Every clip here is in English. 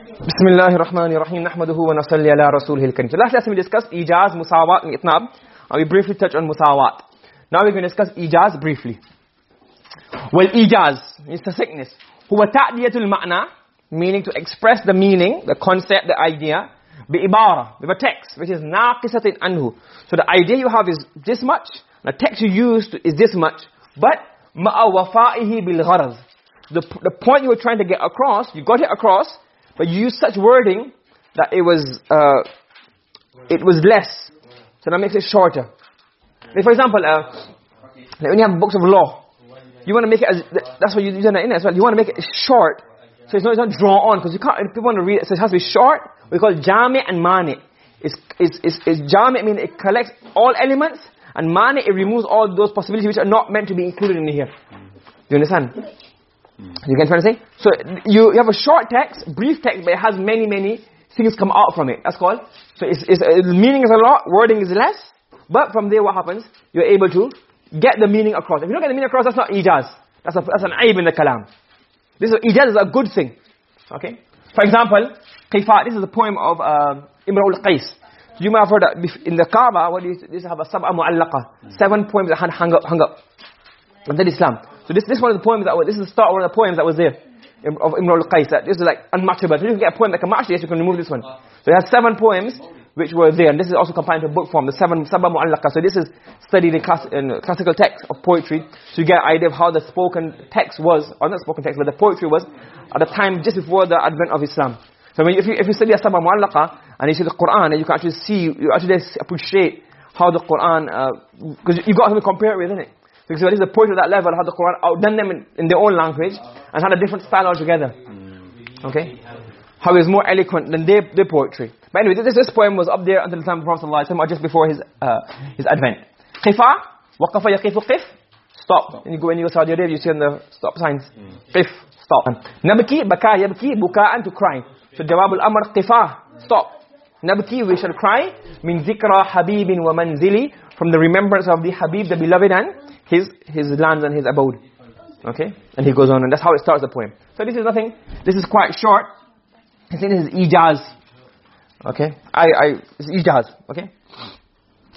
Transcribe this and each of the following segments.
Bismillahir Rahmanir Rahim. Nahmaduhu wa nusalli ala rasulihil. Last lesson we discussed ijaz, musawat and itnab. And we briefly touched on musawat. Now we're going to discuss ijaz briefly. Well, ijaz is the sickness. Huwa ta'diyatul ma'na, meaning to express the meaning, the concept, the idea, bi-ibara, with a text, which is naqisatin anhu. So the idea you have is this much, the text you used is this much, but ma'a wafa'ihi gharaz. The, the point you were trying to get across, you got it across, but you use such wording that it was, uh, it was less. So that makes it shorter. Like for example, uh, like when you have books of law, you want to make it as, that's what you do in it as well. You want to make it short, so it's not, it's not drawn on, because you can't, people want to read it, so it has to be short. We call it jami and mani. It's, it's, it's, it's jami, I mean it collects all elements, and mani, it removes all those possibilities which are not meant to be included in here. Do you understand? You get what I'm trying to say? So you, you have a short text, brief text, but it has many, many things come out from it. That's called. So it's, it's, uh, meaning is a lot, wording is less, but from there what happens? You're able to get the meaning across. If you don't get the meaning across, that's not ijaz. That's, a, that's an aib in the kalam. This is, ijaz is a good thing. Okay? For example, Qifa, this is a poem of uh, Imra al-Qais. You may have heard that in the Kaaba, what is this have a sab'a mu'allaqa. Seven poems that hung up, hung up. And then Islam. So this, this one of the poems that was, this is the start of one of the poems that was there. Of Imr al-Qais. This is like unmatchable. So you can get a poem that can match this, you can remove this one. So it has seven poems which were there. And this is also compiled into book form. The seven, sab'a mu'allaqa. So this is studied in, class, in classical text of poetry. So you get an idea of how the spoken text was, or not spoken text, but the poetry was at the time just before the advent of Islam. So when you, if, you, if you study a sab'a mu'allaqa, and you see the Qur'an, you can actually see, you actually appreciate how the Qur'an, because uh, you've got to compare it with, isn't it? Because what is the of that level, how the Quran outdone them in, in, their own language and had a different style altogether. Okay? how How is more eloquent than their, their poetry. But anyway, this, this poem was up there until the time of Prophet ﷺ or just before his, uh, his advent. Qifa, waqafa yaqifu qif, stop. And you go, when you go Saudi Arabia, you see on the stop signs, qif, stop. Nabki, baka, yabki, buka'an, to cry. So jawab al-amr, qifa, stop. Nabki, we shall cry, min zikra habibin wa manzili, from the remembrance of the Habib, the beloved and his his lands and his abode. Okay? And he goes on and that's how it starts the poem. So this is nothing, this is quite short. I think this is ijaz. Okay? I, I, it's ijaz. Okay?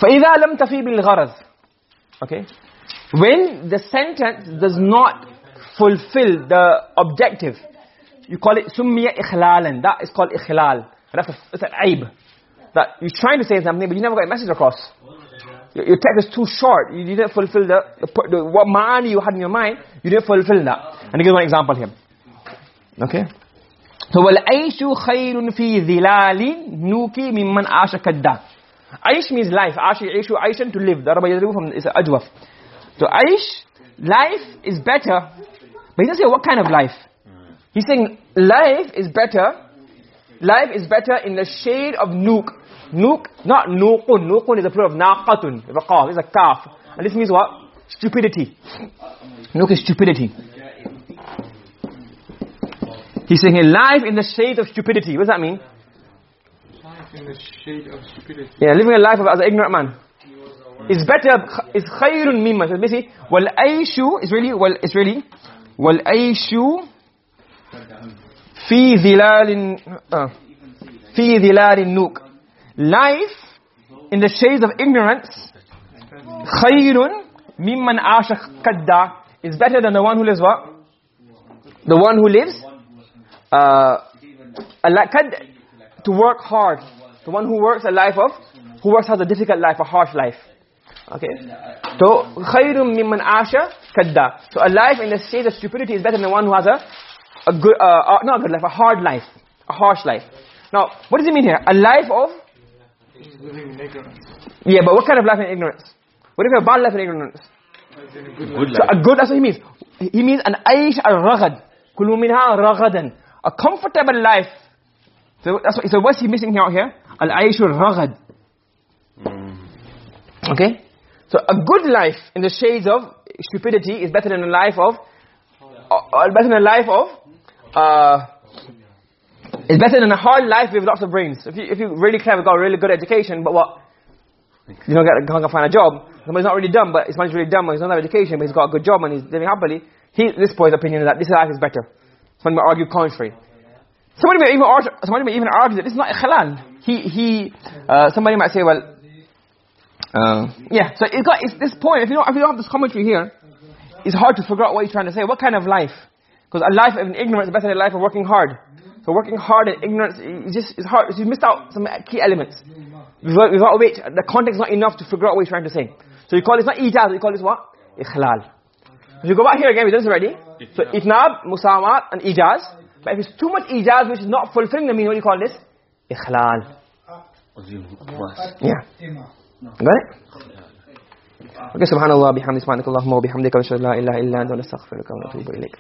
فَإِذَا لَمْ تَفِي بِالْغَرَض Okay? When the sentence does not fulfill the objective, you call it سُمِّيَ إِخْلَالًا That is called إِخْلال. That's a, it's an aib. That you're trying to say something, but you never got a message across. your, your text is too short. You didn't fulfill the, the, the what ma'ani you had in your mind. You didn't fulfill that. And give one example here. Okay. So وَالْعَيْشُ Aishu khairun fi نُوكِ nuki mimman كَدَّ Aish means life. Aish, aishu, aishan to live. Daraba yadribu from is ajwaf. So aish, life is better. But he doesn't say what kind of life. He's saying life is better. Life is better in the shade of nuk. Nuk, not nuqun. Nuqun is a plural of naqatun. It's a qaf, it's a kaf. And this means what? Stupidity. Nuk is stupidity. He's saying here, life in the shade of stupidity. What does that mean? Life in the shade of stupidity. Yeah, living a life of, as an ignorant man. Is better, is khayrun mimma. So basically, wal aishu is really, well, it's really, wal aishu fi dhilalin, uh, fi dhilalin nuk. Life in the shades of ignorance, khayrun mimman asha kadda, is better than the one who lives what? The one who lives, uh, to work hard. The one who works a life of, who works has a difficult life, a harsh life. Okay. So, khayrun mimman asha kadda. So a life in the state of stupidity is better than the one who has a, a good, uh, not a good life, a hard life. A harsh life. Now, what does it mean here? A life of? Living in ignorance. Yeah, but what kind of life in ignorance? What if you have a bad life in ignorance? Good So a good, that's what he means. He means an aish al-raghad. Kulu minha raghadan. A comfortable life. So that's what, so what's he missing out here? Al-aish al-raghad. Okay? So a good life in the shades of stupidity is better than a life of uh, better than a life of uh is better than a hard life with lots of brains. If you if you really clever, got a really good education, but what you don't get can't find a job. Somebody's not really dumb, but his money's really dumb, but he's not have education, but he's got a good job and he's living happily. He, this boy's opinion is that this life is better. Somebody will argue contrary. somebody may even argue, somebody may even argue that it's not ikhlal. He, he, uh, somebody might say, well, uh, yeah, so it's got, it's this point, if you, don't, if you don't have this commentary here, it's hard to figure out what you're trying to say. What kind of life? Because a life of ignorance is better than a life of working hard. So working hard and ignorance, it's just, it's hard, you missed out some key elements. Without, without which, the context is not enough to figure out what he's trying to say. So you call this not ijaz, you call this what? Ikhlal. If you go back here again, we done this already. So itnab, musawat, and ijaz. But if it's too much ijaz, which is not fulfilling the meaning, what do you call this? Ikhlal. Yeah. Got it? Okay, subhanallah, bihamdi, subhanakallah, wa bihamdika, wa la ilaha illa anta, wa nastaghfiruka wa natubu ilayk.